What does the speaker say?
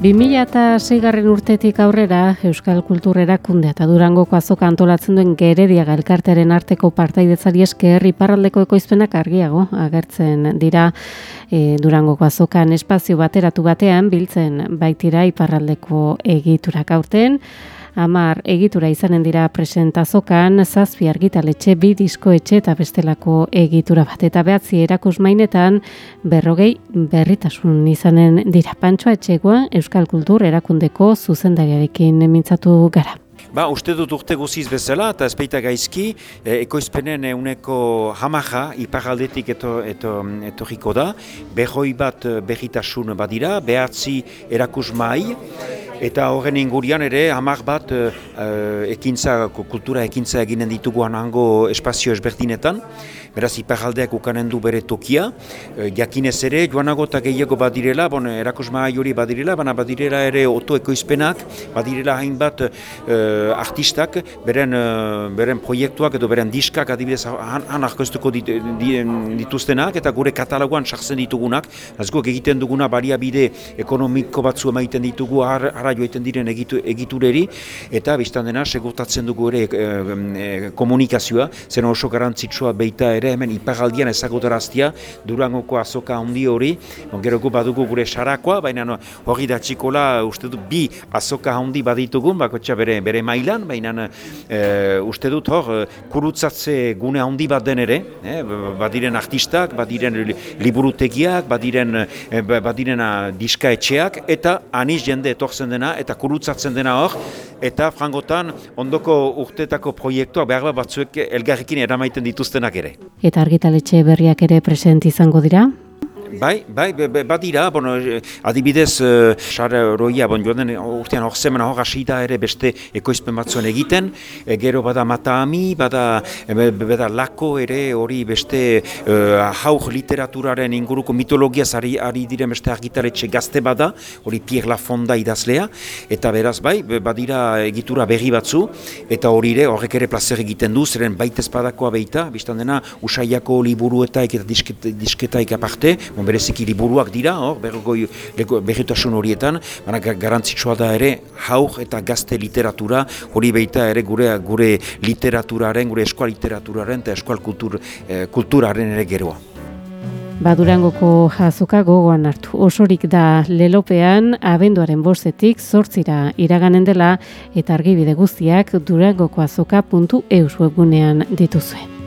2006 garren urtetik aurrera Euskal Kulturera kunde eta Durangoko azoka antolatzen duen geredia elkartearen arteko partaidetzari esker iparraldeko ekoizpenak argiago agertzen dira. E, Durangoko azokan espazio bateratu batean biltzen baitira iparraldeko egiturak aurten Amar egitura izanen dira presentazokan, zazpi argitaletxe, bi diskoetxe eta bestelako egitura bat. Eta behatzi erakus mainetan, berrogei berritasun izanen dira. Pantsoa etxegoa, Euskal Kultur erakundeko zuzendariarekin mintzatu gara. Ba, uste dut urte guziz bezala, eta ezpeita gaizki, e, ekoizpenen uneko hamaja, iparaldetik eto, eto, etorriko da, behoi bat eh, behitasun badira, behatzi erakus mai, Eta horren ingurian ere, hamar bat uh, ekintza, kultura ekintza eginen ditugu hango espazio esberdinetan. Beraz, iparaldeak ukanen du bere tokia. Uh, jakinez ere, joanago eta gehiago badirela, bon, erakusma hori badirela, baina badirela ere otoekoizpenak, badirela hainbat uh, artistak, beren, beren proiektuak edo beren diskak adibidez han, han arkoztuko dit, dituztenak, eta gure kataloguan sartzen ditugunak. Azgok egiten duguna baliabide ekonomiko batzu emaiten ditugu har, joiten diren egitu, egitureri eta biztan dena segurtatzen dugu ere e, komunikazioa, zen oso garantzitsua beita ere hemen ipagaldian ezagutaraztia durangoko azoka handi hori, gero badugu gure sarakoa, baina no, hori da txikola uste dut bi azoka handi baditugun, bako bere, bere mailan, baina e, uste dut hor kurutzatze gune handi bat den ere, eh, badiren artistak, badiren liburutegiak, badiren, badiren diskaetxeak, eta aniz jende etortzen den dena eta kurutzatzen dena hor, eta frangotan ondoko urtetako proiektua behar batzuek elgarrekin eramaiten dituztenak ere. Eta argitaletxe berriak ere present izango dira? Bai, bai, badira, bueno, eh, adibidez, uh, xar roia, bon, joan den urtean hor zemen hor asita ere beste ekoizpen batzuen egiten, e, gero bada mataami, bada, bada lako ere hori beste uh, hauk literaturaren inguruko mitologia ari, ari diren beste argitaletxe gazte bada, hori Pierre Lafonda idazlea, eta beraz, bai, badira egitura berri batzu, eta hori ere horrek ere plazer egiten du, zeren baitez badakoa beita, biztan dena, usaiako liburuetaik eta disketaik aparte, bereziki liburuak dira, hor, bergoi berritasun horietan, baina garantzitsua da ere, hauk eta gazte literatura, hori beita ere gure gure literaturaren, gure eskual literaturaren eta eskual kultur, eh, kulturaren ere geroa. Badurangoko jazuka gogoan hartu. Osorik da lelopean, abenduaren bostetik zortzira iraganen dela eta argibide guztiak durangoko azoka.eus webunean dituzuen.